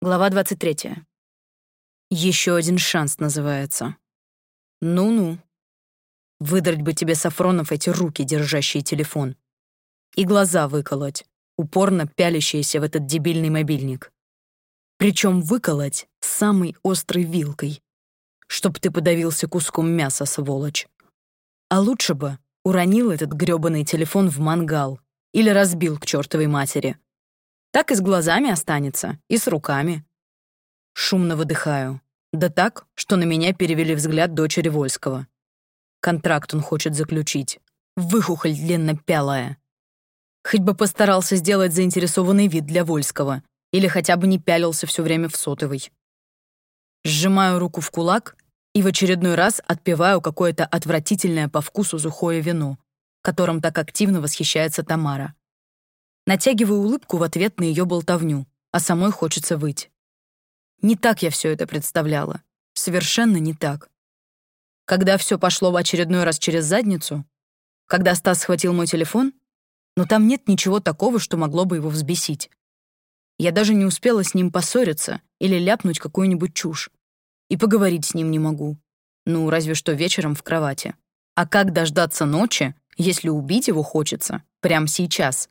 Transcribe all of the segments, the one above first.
Глава 23. Еще один шанс называется. Ну-ну. Выдрать бы тебе, Сафронов, эти руки, держащие телефон. И глаза выколоть, упорно пялящиеся в этот дебильный мобильник. Причем выколоть самой острой вилкой, чтоб ты подавился куском мяса, сволочь. А лучше бы уронил этот грёбаный телефон в мангал или разбил к чертовой матери. Так и с глазами останется, и с руками. Шумно выдыхаю. Да так, что на меня перевели взгляд дочери Вольского. Контракт он хочет заключить. Выхухоль длинно-пялая. Хоть бы постарался сделать заинтересованный вид для Вольского, или хотя бы не пялился все время в сотовый. Сжимаю руку в кулак и в очередной раз отпиваю какое-то отвратительное по вкусу сухое вино, которым так активно восхищается Тамара. Натягиваю улыбку в ответ на ее болтовню, а самой хочется выть. Не так я все это представляла. Совершенно не так. Когда все пошло в очередной раз через задницу, когда Стас схватил мой телефон, но там нет ничего такого, что могло бы его взбесить. Я даже не успела с ним поссориться или ляпнуть какую-нибудь чушь. И поговорить с ним не могу. Ну, разве что вечером в кровати. А как дождаться ночи, если убить его хочется прямо сейчас?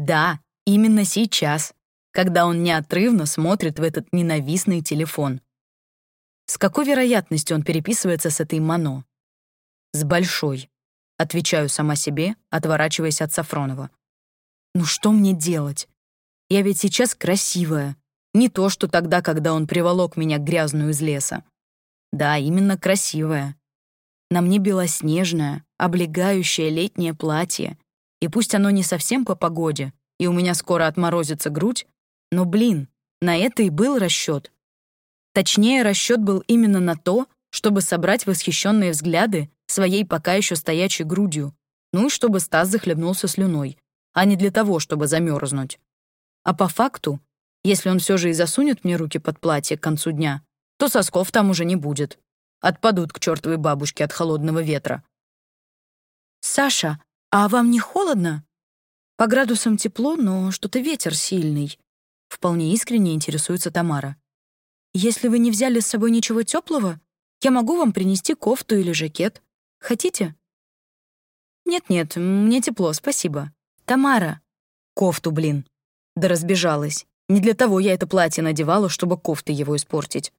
Да, именно сейчас, когда он неотрывно смотрит в этот ненавистный телефон. С какой вероятностью он переписывается с этой Мано? С большой. Отвечаю сама себе, отворачиваясь от Сафронова. Ну что мне делать? Я ведь сейчас красивая. Не то, что тогда, когда он приволок меня грязную из леса. Да, именно красивая. На мне белоснежное, облегающее летнее платье, и пусть оно не совсем по погоде, и у меня скоро отморозится грудь, но, блин, на это и был расчет. Точнее, расчет был именно на то, чтобы собрать восхищенные взгляды своей пока еще стоячей грудью, ну и чтобы Стас захлебнулся слюной, а не для того, чтобы замерзнуть. А по факту, если он все же и засунет мне руки под платье к концу дня, то сосков там уже не будет. Отпадут к чертовой бабушке от холодного ветра. «Саша, «А вам не холодно?» «По градусам тепло, но что-то ветер сильный», — вполне искренне интересуется Тамара. «Если вы не взяли с собой ничего теплого, я могу вам принести кофту или жакет. Хотите?» «Нет-нет, мне тепло, спасибо. Тамара!» «Кофту, блин!» Да разбежалась. Не для того я это платье надевала, чтобы кофты его испортить.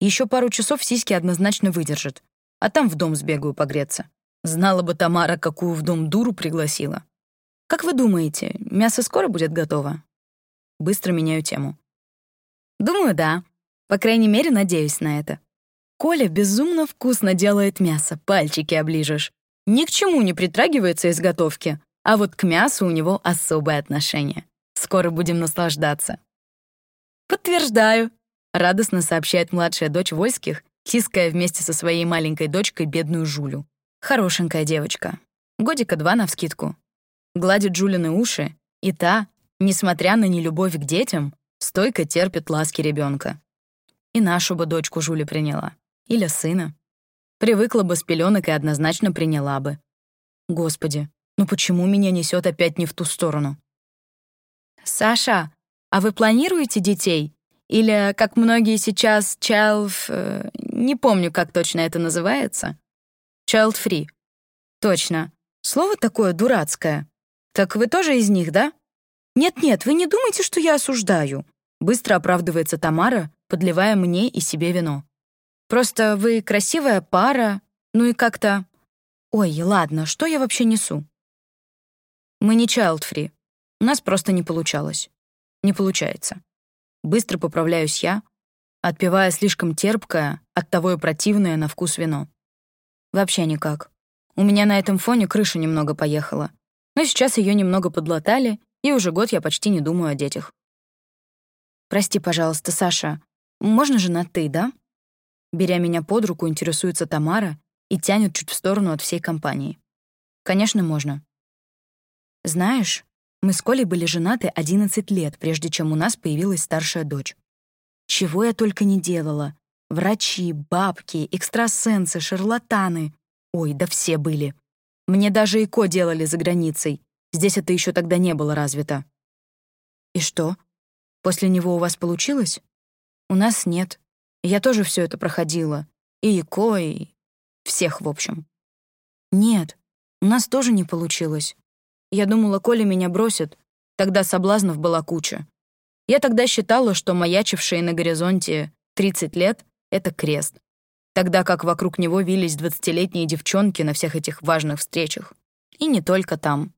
Еще пару часов сиськи однозначно выдержат, а там в дом сбегаю погреться. Знала бы Тамара, какую в дом дуру пригласила. Как вы думаете, мясо скоро будет готово? Быстро меняю тему. Думаю, да. По крайней мере, надеюсь на это. Коля безумно вкусно делает мясо, пальчики оближешь. Ни к чему не притрагивается из готовки, а вот к мясу у него особое отношение. Скоро будем наслаждаться. Подтверждаю, радостно сообщает младшая дочь Вольских, тиская вместе со своей маленькой дочкой бедную Жулю. Хорошенькая девочка. Годика два навскидку. Гладит Джулины уши, и та, несмотря на нелюбовь к детям, стойко терпит ласки ребенка. И нашу бы дочку Жули приняла. Или сына. Привыкла бы с пеленок и однозначно приняла бы. Господи, ну почему меня несет опять не в ту сторону? «Саша, а вы планируете детей? Или, как многие сейчас, child... Э, не помню, как точно это называется?» Child-free. Точно. Слово такое дурацкое. Так вы тоже из них, да? Нет-нет, вы не думайте, что я осуждаю. Быстро оправдывается Тамара, подливая мне и себе вино. Просто вы красивая пара, ну и как-то... Ой, ладно, что я вообще несу? Мы не child-free. У нас просто не получалось. Не получается. Быстро поправляюсь я, отпивая слишком терпкое, оттого и противное на вкус вино. Вообще никак. У меня на этом фоне крыша немного поехала. Но сейчас ее немного подлатали, и уже год я почти не думаю о детях. «Прости, пожалуйста, Саша, можно же на «ты», да?» Беря меня под руку, интересуется Тамара и тянет чуть в сторону от всей компании. «Конечно, можно». «Знаешь, мы с Колей были женаты 11 лет, прежде чем у нас появилась старшая дочь. Чего я только не делала. Врачи, бабки, экстрасенсы, шарлатаны. Ой, да все были. Мне даже ЭКО делали за границей. Здесь это еще тогда не было развито. И что? После него у вас получилось? У нас нет. Я тоже все это проходила. И ИКО, и всех, в общем. Нет, у нас тоже не получилось. Я думала, Коля меня бросит. Тогда соблазнов была куча. Я тогда считала, что маячившие на горизонте 30 лет — это крест. Тогда как вокруг него вились двадцатилетние девчонки на всех этих важных встречах. И не только там.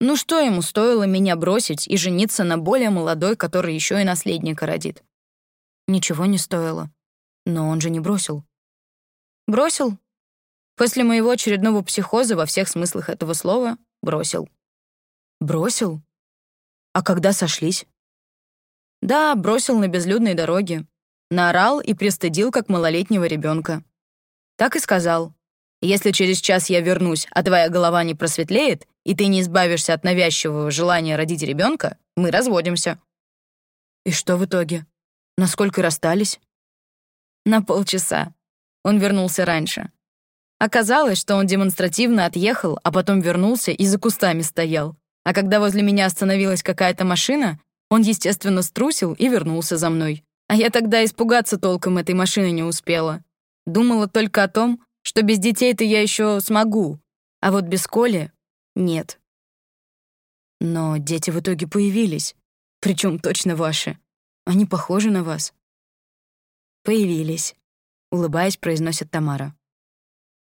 Ну что ему стоило меня бросить и жениться на более молодой, который еще и наследника родит? Ничего не стоило. Но он же не бросил. Бросил. После моего очередного психоза во всех смыслах этого слова бросил. Бросил? А когда сошлись? Да, бросил на безлюдной дороге. Наорал и пристыдил, как малолетнего ребенка. Так и сказал. Если через час я вернусь, а твоя голова не просветлеет, и ты не избавишься от навязчивого желания родить ребенка, мы разводимся. И что в итоге? Насколько расстались? На полчаса. Он вернулся раньше. Оказалось, что он демонстративно отъехал, а потом вернулся и за кустами стоял. А когда возле меня остановилась какая-то машина, он, естественно, струсил и вернулся за мной. А я тогда испугаться толком этой машины не успела. Думала только о том, что без детей-то я еще смогу, а вот без Коли — нет. Но дети в итоге появились, причем точно ваши. Они похожи на вас. Появились, улыбаясь, произносит Тамара.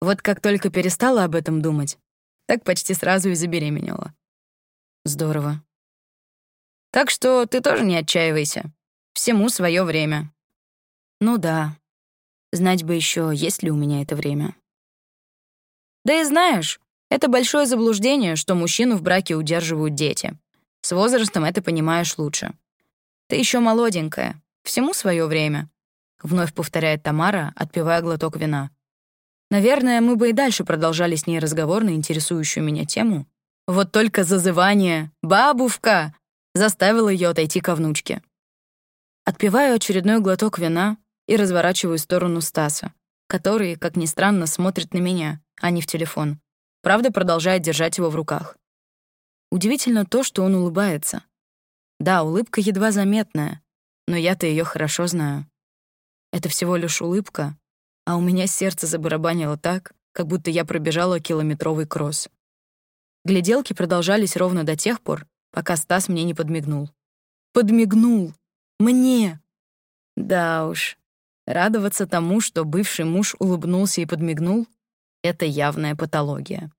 Вот как только перестала об этом думать, так почти сразу и забеременела. Здорово. Так что ты тоже не отчаивайся. Всему свое время. Ну да, Знать бы еще, есть ли у меня это время. Да и знаешь, это большое заблуждение, что мужчину в браке удерживают дети. С возрастом это понимаешь лучше. Ты еще молоденькая, всему свое время. Вновь повторяет Тамара, отпивая глоток вина. Наверное, мы бы и дальше продолжали с ней разговор на интересующую меня тему. Вот только зазывание «бабушка» заставило ее отойти ко внучке. Отпиваю очередной глоток вина, и разворачиваю сторону Стаса, который, как ни странно, смотрит на меня, а не в телефон. Правда, продолжает держать его в руках. Удивительно то, что он улыбается. Да, улыбка едва заметная, но я-то ее хорошо знаю. Это всего лишь улыбка, а у меня сердце забарабанило так, как будто я пробежала километровый кросс. Гляделки продолжались ровно до тех пор, пока Стас мне не подмигнул. Подмигнул! Мне! Да уж, Радоваться тому, что бывший муж улыбнулся и подмигнул, это явная патология.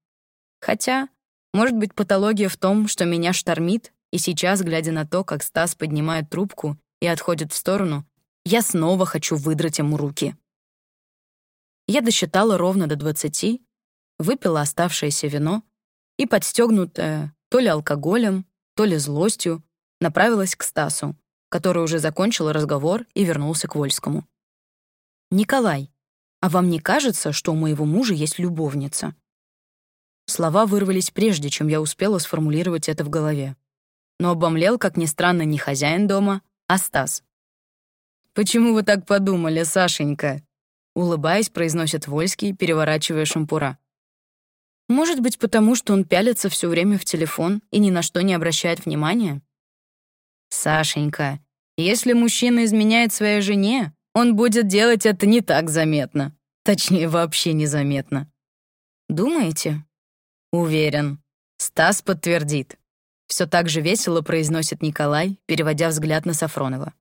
Хотя, может быть, патология в том, что меня штормит, и сейчас, глядя на то, как Стас поднимает трубку и отходит в сторону, я снова хочу выдрать ему руки. Я досчитала ровно до двадцати, выпила оставшееся вино и, подстегнутая то ли алкоголем, то ли злостью, направилась к Стасу, который уже закончил разговор и вернулся к Вольскому. «Николай, а вам не кажется, что у моего мужа есть любовница?» Слова вырвались прежде, чем я успела сформулировать это в голове. Но обомлел, как ни странно, не хозяин дома, а Стас. «Почему вы так подумали, Сашенька?» Улыбаясь, произносит Вольский, переворачивая шампура. «Может быть, потому что он пялится все время в телефон и ни на что не обращает внимания?» «Сашенька, если мужчина изменяет своей жене, он будет делать это не так заметно. Точнее, вообще незаметно. Думаете? Уверен. Стас подтвердит. Все так же весело произносит Николай, переводя взгляд на Сафронова.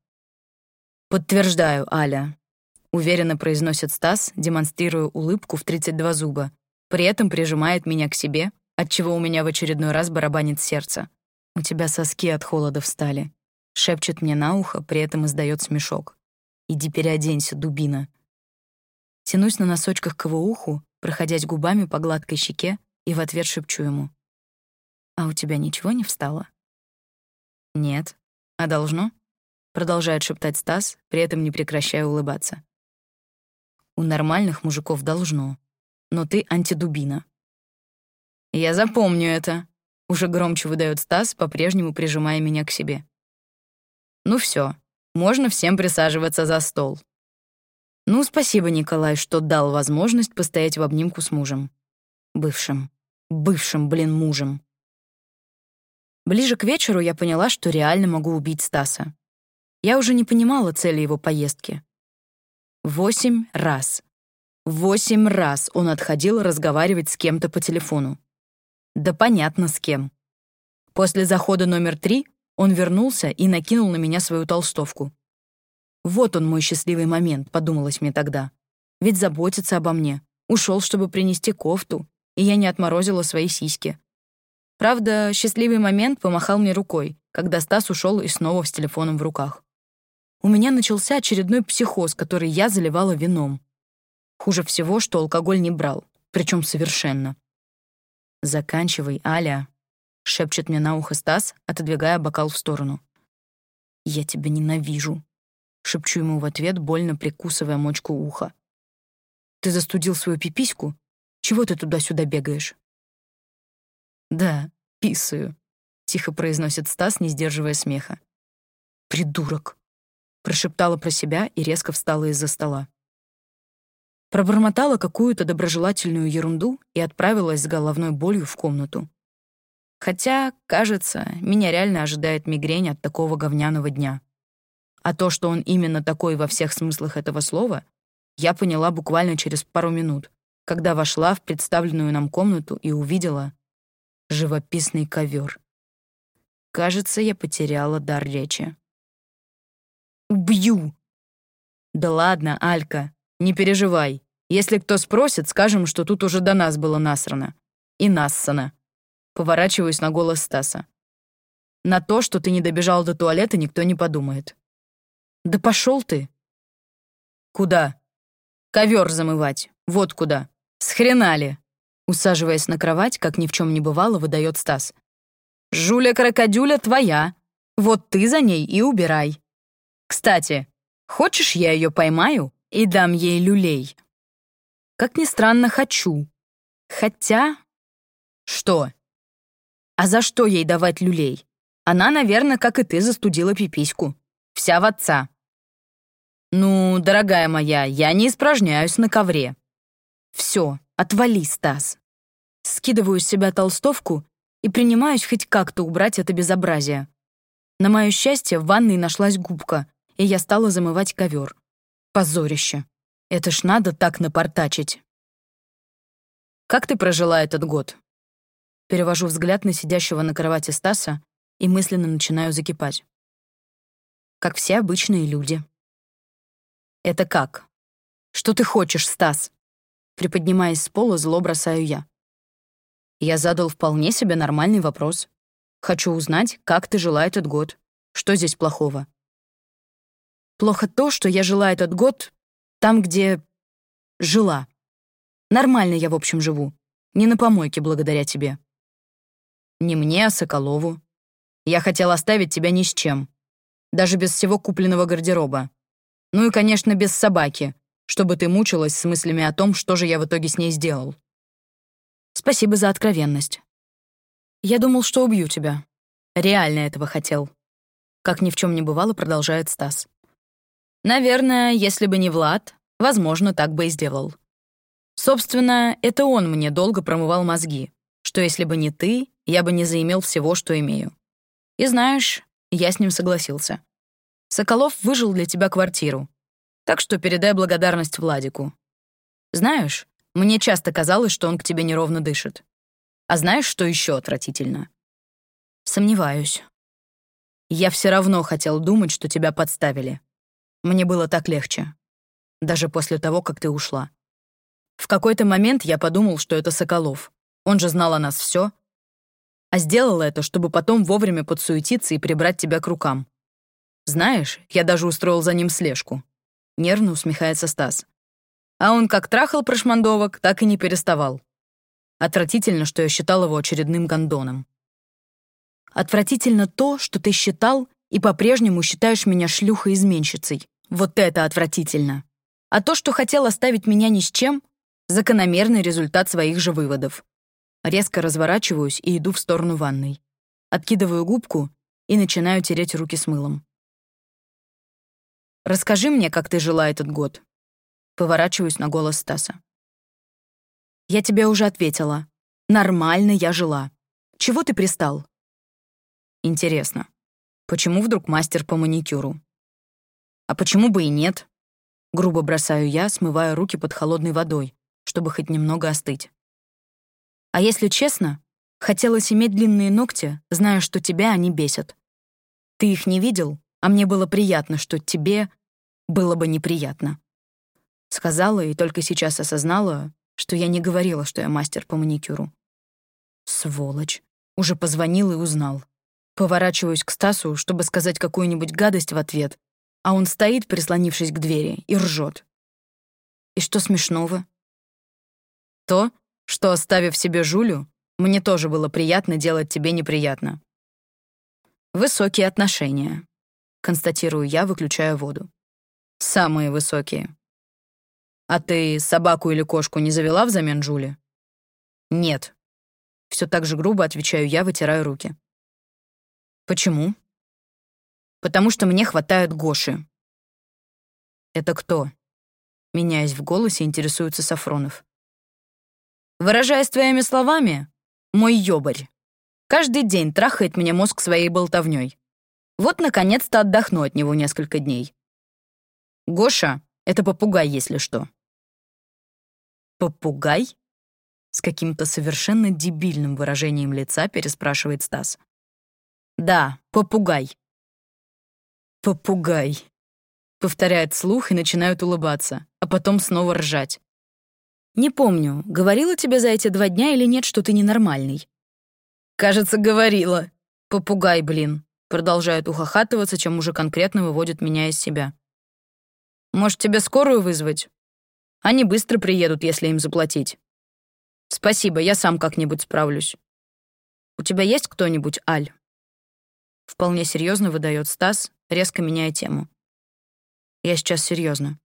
«Подтверждаю, Аля», — уверенно произносит Стас, демонстрируя улыбку в 32 зуба. При этом прижимает меня к себе, отчего у меня в очередной раз барабанит сердце. «У тебя соски от холода встали», — шепчет мне на ухо, при этом издает смешок. Иди переоденься, дубина. Тянусь на носочках к его уху, проходясь губами по гладкой щеке, и в ответ шепчу ему. «А у тебя ничего не встало?» «Нет. А должно?» Продолжает шептать Стас, при этом не прекращая улыбаться. «У нормальных мужиков должно. Но ты антидубина». «Я запомню это», — уже громче выдает Стас, по-прежнему прижимая меня к себе. «Ну все, можно всем присаживаться за стол. Ну, спасибо, Николай, что дал возможность постоять в обнимку с мужем. Бывшим. Бывшим, блин, мужем. Ближе к вечеру я поняла, что реально могу убить Стаса. Я уже не понимала цели его поездки. Восемь раз. Восемь раз он отходил разговаривать с кем-то по телефону. Да понятно, с кем. После захода номер три он вернулся и накинул на меня свою толстовку. Вот он мой счастливый момент, подумалось мне тогда. Ведь заботится обо мне. Ушел, чтобы принести кофту, и я не отморозила свои сиськи. Правда, счастливый момент помахал мне рукой, когда Стас ушел и снова с телефоном в руках. У меня начался очередной психоз, который я заливала вином. Хуже всего, что алкоголь не брал, причем совершенно. «Заканчивай, Аля», — шепчет мне на ухо Стас, отодвигая бокал в сторону. «Я тебя ненавижу», — шепчу ему в ответ, больно прикусывая мочку уха. «Ты застудил свою пипиську? Чего ты туда-сюда бегаешь?» «Да, писаю», — тихо произносит Стас, не сдерживая смеха. «Придурок», — прошептала про себя и резко встала из-за стола. Пробормотала какую-то доброжелательную ерунду и отправилась с головной болью в комнату. Хотя, кажется, меня реально ожидает мигрень от такого говняного дня. А то, что он именно такой во всех смыслах этого слова, я поняла буквально через пару минут, когда вошла в представленную нам комнату и увидела живописный ковер. Кажется, я потеряла дар речи. «Убью!» «Да ладно, Алька, не переживай. Если кто спросит, скажем, что тут уже до нас было насрано. И нассано. Поворачиваюсь на голос Стаса. На то, что ты не добежал до туалета, никто не подумает. Да пошел ты. Куда? Ковер замывать. Вот куда. С хрена ли? Усаживаясь на кровать, как ни в чем не бывало, выдает Стас. Жуля-крокодюля твоя. Вот ты за ней и убирай. Кстати, хочешь, я ее поймаю и дам ей люлей? Как ни странно, хочу. Хотя... Что? А за что ей давать люлей? Она, наверное, как и ты, застудила пипиську. Вся в отца. Ну, дорогая моя, я не испражняюсь на ковре. Все, отвали, Стас. Скидываю с себя толстовку и принимаюсь хоть как-то убрать это безобразие. На мое счастье, в ванной нашлась губка, и я стала замывать ковер. Позорище. Это ж надо так напортачить. Как ты прожила этот год? Перевожу взгляд на сидящего на кровати Стаса и мысленно начинаю закипать. Как все обычные люди. Это как? Что ты хочешь, Стас? Приподнимаясь с пола, зло бросаю я. Я задал вполне себе нормальный вопрос. Хочу узнать, как ты жила этот год. Что здесь плохого? Плохо то, что я жила этот год там, где жила. Нормально я, в общем, живу. Не на помойке благодаря тебе. Не мне, а Соколову. Я хотел оставить тебя ни с чем. Даже без всего купленного гардероба. Ну и, конечно, без собаки, чтобы ты мучилась с мыслями о том, что же я в итоге с ней сделал. Спасибо за откровенность. Я думал, что убью тебя. Реально этого хотел. Как ни в чем не бывало, продолжает Стас. Наверное, если бы не Влад, возможно, так бы и сделал. Собственно, это он мне долго промывал мозги, что если бы не ты, я бы не заимел всего, что имею. И знаешь, я с ним согласился. Соколов выжил для тебя квартиру. Так что передай благодарность Владику. Знаешь, мне часто казалось, что он к тебе неровно дышит. А знаешь, что еще отвратительно? Сомневаюсь. Я все равно хотел думать, что тебя подставили. Мне было так легче. Даже после того, как ты ушла. В какой-то момент я подумал, что это Соколов. Он же знал о нас все, а сделала это, чтобы потом вовремя подсуетиться и прибрать тебя к рукам. Знаешь, я даже устроил за ним слежку. Нервно усмехается Стас. А он как трахал прошмандовок, так и не переставал. Отвратительно, что я считал его очередным гондоном. Отвратительно то, что ты считал и по-прежнему считаешь меня шлюхой-изменщицей. Вот это отвратительно. А то, что хотел оставить меня ни с чем, закономерный результат своих же выводов. Резко разворачиваюсь и иду в сторону ванной. Откидываю губку и начинаю тереть руки с мылом. «Расскажи мне, как ты жила этот год». Поворачиваюсь на голос Стаса. «Я тебе уже ответила. Нормально я жила. Чего ты пристал?» «Интересно, почему вдруг мастер по маникюру? А почему бы и нет? Грубо бросаю я, смывая руки под холодной водой, чтобы хоть немного остыть. А если честно, хотелось иметь длинные ногти, зная, что тебя они бесят. Ты их не видел, а мне было приятно, что тебе было бы неприятно. Сказала и только сейчас осознала, что я не говорила, что я мастер по маникюру. Сволочь. Уже позвонил и узнал. Поворачиваюсь к Стасу, чтобы сказать какую-нибудь гадость в ответ, а он стоит, прислонившись к двери, и ржет. И что смешного? То, что, оставив себе Жулю, мне тоже было приятно делать тебе неприятно. Высокие отношения. Констатирую я, выключая воду. Самые высокие. А ты собаку или кошку не завела взамен Жули? Нет. Все так же грубо отвечаю я, вытираю руки. Почему? Потому что мне хватает Гоши. Это кто? Меняясь в голосе, интересуется Сафронов. Выражаясь твоими словами, мой ёбарь. Каждый день трахает мне мозг своей болтовней. Вот, наконец-то, отдохну от него несколько дней. Гоша — это попугай, если что. Попугай? С каким-то совершенно дебильным выражением лица переспрашивает Стас. Да, попугай. Попугай. Повторяет слух и начинают улыбаться, а потом снова ржать. Не помню, говорила тебе за эти два дня или нет, что ты ненормальный. Кажется, говорила. Попугай, блин. Продолжает ухахатываться, чем уже конкретно выводит меня из себя. Может, тебе скорую вызвать? Они быстро приедут, если им заплатить. Спасибо, я сам как-нибудь справлюсь. У тебя есть кто-нибудь, Аль? Вполне серьезно выдает Стас, резко меняя тему. Я сейчас серьезно.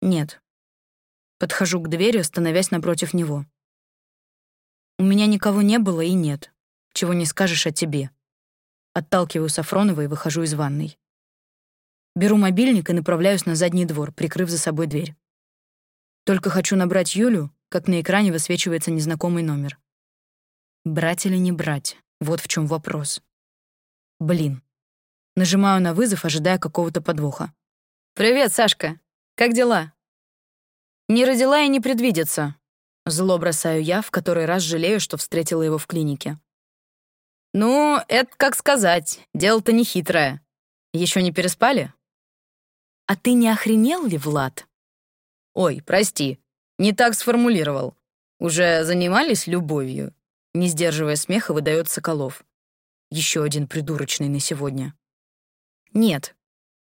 Нет. Подхожу к двери, становясь напротив него. У меня никого не было и нет. Чего не скажешь о тебе. Отталкиваю Сафронова и выхожу из ванной. Беру мобильник и направляюсь на задний двор, прикрыв за собой дверь. Только хочу набрать Юлю, как на экране высвечивается незнакомый номер. Брать или не брать? Вот в чем вопрос. Блин. Нажимаю на вызов, ожидая какого-то подвоха. «Привет, Сашка. Как дела?» «Не родила и не предвидится». Зло бросаю я, в который раз жалею, что встретила его в клинике. «Ну, это как сказать. Дело-то не хитрое. Еще не переспали?» «А ты не охренел ли, Влад?» «Ой, прости, не так сформулировал. Уже занимались любовью?» Не сдерживая смеха, выдает Соколов. Еще один придурочный на сегодня. «Нет.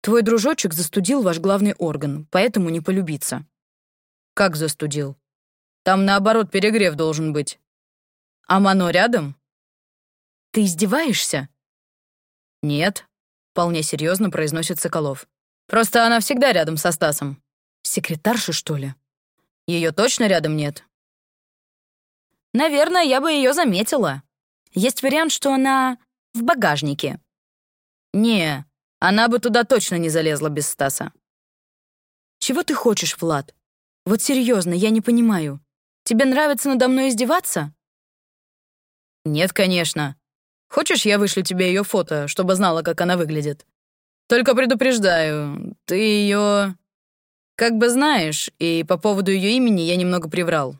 Твой дружочек застудил ваш главный орган, поэтому не полюбиться». «Как застудил? Там, наоборот, перегрев должен быть. А Мано рядом?» «Ты издеваешься?» «Нет», — вполне серьезно произносит Соколов. Просто она всегда рядом со Стасом. Секретарша, что ли? Ее точно рядом нет? Наверное, я бы ее заметила. Есть вариант, что она в багажнике. Не, она бы туда точно не залезла без Стаса. Чего ты хочешь, Влад? Вот серьезно, я не понимаю. Тебе нравится надо мной издеваться? Нет, конечно. Хочешь, я вышлю тебе ее фото, чтобы знала, как она выглядит? Только предупреждаю, ты ее как бы знаешь, и по поводу ее имени я немного приврал.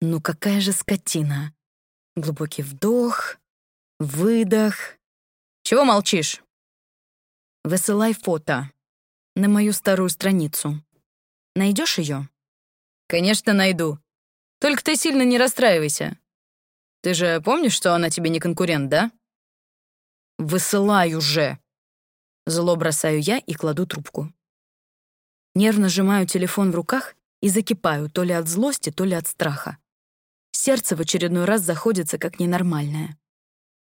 Ну какая же скотина. Глубокий вдох, выдох. Чего молчишь? Высылай фото на мою старую страницу. Найдешь ее? Конечно, найду. Только ты сильно не расстраивайся. Ты же помнишь, что она тебе не конкурент, да? Высылай уже. Зло бросаю я и кладу трубку. Нервно сжимаю телефон в руках и закипаю то ли от злости, то ли от страха. Сердце в очередной раз заходится как ненормальное.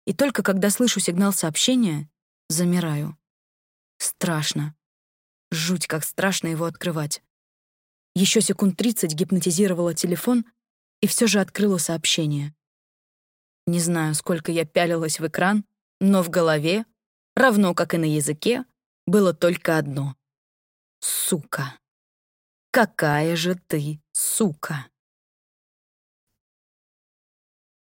И только когда слышу сигнал сообщения, замираю. Страшно. Жуть, как страшно его открывать. Еще секунд тридцать гипнотизировала телефон и все же открыла сообщение. Не знаю, сколько я пялилась в экран, но в голове равно как и на языке, было только одно. Сука. Какая же ты сука.